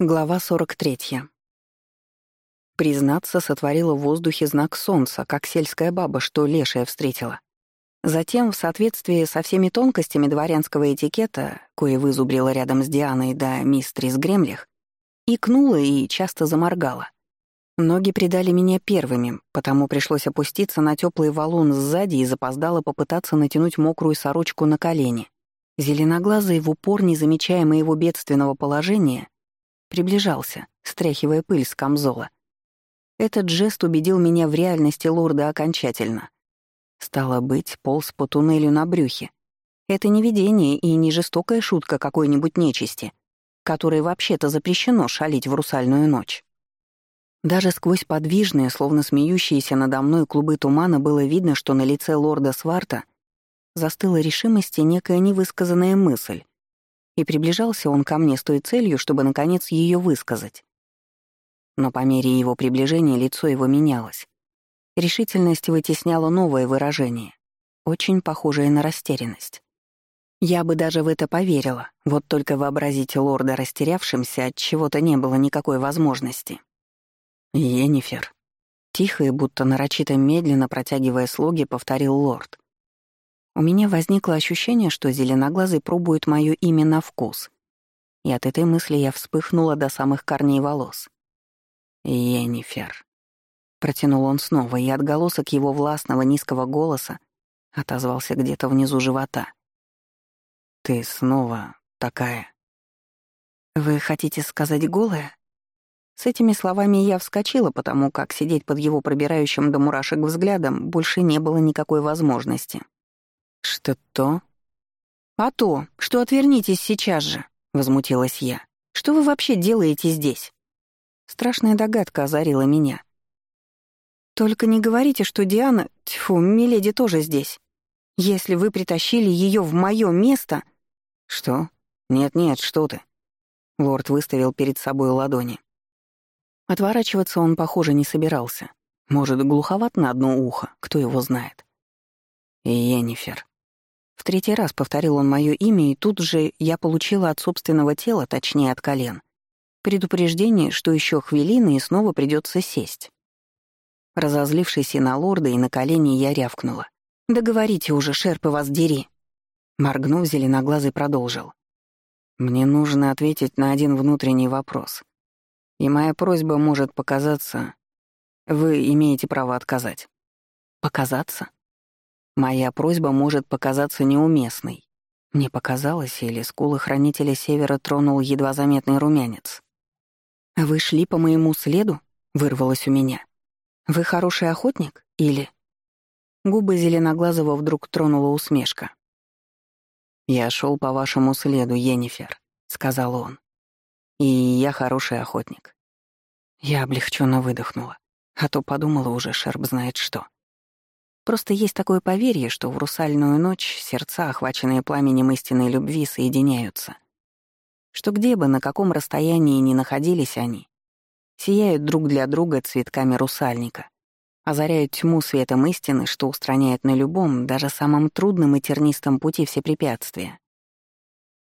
Глава 43. Признаться, сотворила в воздухе знак солнца, как сельская баба, что лешая встретила. Затем, в соответствии со всеми тонкостями дворянского этикета, кое вызубрила рядом с Дианой да мистрис Гремлих, икнула и часто заморгала. Ноги предали меня первыми, потому пришлось опуститься на теплый валун сзади и запоздало попытаться натянуть мокрую сорочку на колени. Зеленоглазый, в упор не замечая моего бедственного положения, приближался, стряхивая пыль с камзола. Этот жест убедил меня в реальности лорда окончательно. Стало быть, полз по туннелю на брюхе. Это не видение и не жестокая шутка какой-нибудь нечисти, которой вообще-то запрещено шалить в русальную ночь. Даже сквозь подвижные, словно смеющиеся надо мной клубы тумана было видно, что на лице лорда Сварта застыла решимость и некая невысказанная мысль, и приближался он ко мне с той целью, чтобы, наконец, ее высказать. Но по мере его приближения лицо его менялось. Решительность вытесняла новое выражение, очень похожее на растерянность. Я бы даже в это поверила, вот только вообразить лорда растерявшимся от чего-то не было никакой возможности. «Енифер», тихо и будто нарочито медленно протягивая слоги, повторил лорд. У меня возникло ощущение, что зеленоглазый пробует моё имя на вкус. И от этой мысли я вспыхнула до самых корней волос. «Енифер», — протянул он снова, и отголосок его властного низкого голоса отозвался где-то внизу живота. «Ты снова такая». «Вы хотите сказать голая?» С этими словами я вскочила, потому как сидеть под его пробирающим до мурашек взглядом больше не было никакой возможности. «Что то?» «А то, что отвернитесь сейчас же», — возмутилась я. «Что вы вообще делаете здесь?» Страшная догадка озарила меня. «Только не говорите, что Диана... Тьфу, Миледи тоже здесь. Если вы притащили ее в мое место...» «Что? Нет-нет, что ты?» Лорд выставил перед собой ладони. Отворачиваться он, похоже, не собирался. Может, глуховат на одно ухо, кто его знает. «Енифер», в третий раз повторил он мое имя, и тут же я получила от собственного тела, точнее от колен, предупреждение, что еще хвилины и снова придется сесть. Разозлившись и на лорда, и на колени, я рявкнула. «Да уже, шерпы вас дери!» Моргнув, зеленоглазый продолжил. «Мне нужно ответить на один внутренний вопрос. И моя просьба может показаться... Вы имеете право отказать». «Показаться?» Моя просьба может показаться неуместной. Мне показалось, или скулы хранителя Севера тронул едва заметный румянец. «Вы шли по моему следу?» — вырвалось у меня. «Вы хороший охотник? Или...» Губы Зеленоглазого вдруг тронула усмешка. «Я шел по вашему следу, Енифер», — сказал он. «И я хороший охотник». Я облегченно выдохнула, а то подумала уже, Шерб знает что. Просто есть такое поверье, что в русальную ночь сердца, охваченные пламенем истинной любви, соединяются. Что где бы, на каком расстоянии ни находились они, сияют друг для друга цветками русальника, озаряют тьму светом истины, что устраняет на любом, даже самом трудном и тернистом пути все препятствия.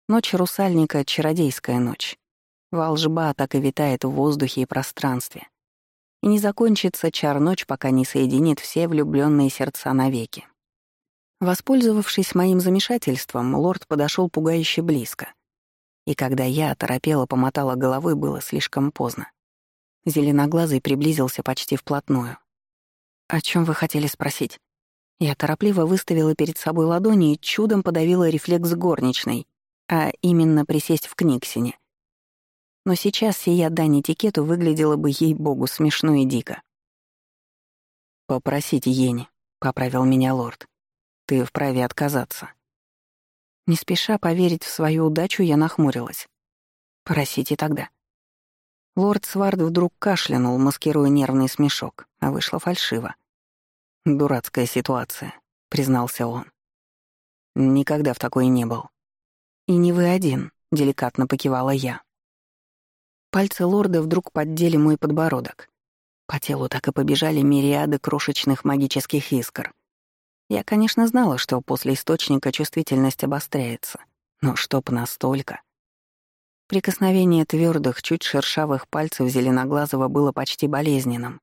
Ночь русальника — чародейская ночь. Волжба так и витает в воздухе и пространстве и не закончится чар-ночь, пока не соединит все влюбленные сердца навеки. Воспользовавшись моим замешательством, лорд подошел пугающе близко. И когда я, торопела, помотала головой, было слишком поздно. Зеленоглазый приблизился почти вплотную. «О чем вы хотели спросить?» Я торопливо выставила перед собой ладони и чудом подавила рефлекс горничной, а именно присесть в книгсине — но сейчас сия дань этикету выглядела бы ей-богу смешно и дико. «Попросите Ени», — поправил меня лорд. «Ты вправе отказаться». Не спеша поверить в свою удачу, я нахмурилась. «Просите тогда». Лорд Свард вдруг кашлянул, маскируя нервный смешок, а вышло фальшиво. «Дурацкая ситуация», — признался он. «Никогда в такой не был». «И не вы один», — деликатно покивала я. Пальцы лорда вдруг поддели мой подбородок. По телу так и побежали мириады крошечных магических искр. Я, конечно, знала, что после источника чувствительность обостряется, но чтоб настолько. Прикосновение твердых, чуть шершавых пальцев Зеленоглазого было почти болезненным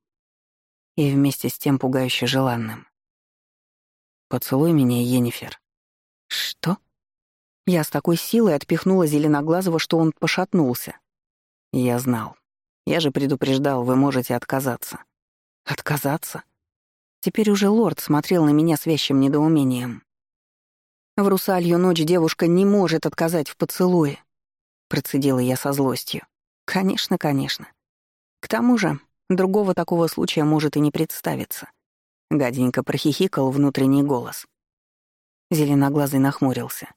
и вместе с тем пугающе желанным. «Поцелуй меня, Енифер». «Что?» Я с такой силой отпихнула Зеленоглазого, что он пошатнулся. Я знал. Я же предупреждал, вы можете отказаться. Отказаться? Теперь уже лорд смотрел на меня с вещим недоумением. В русалью ночь девушка не может отказать в поцелуе. Процедила я со злостью. Конечно, конечно. К тому же, другого такого случая может и не представиться. Гаденько прохихикал внутренний голос. Зеленоглазый нахмурился.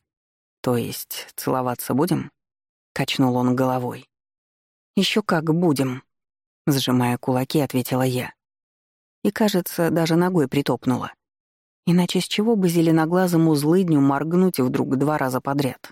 «То есть целоваться будем?» — качнул он головой. Еще как будем», — сжимая кулаки, ответила я. И, кажется, даже ногой притопнула. Иначе с чего бы зеленоглазому злыдню моргнуть вдруг два раза подряд?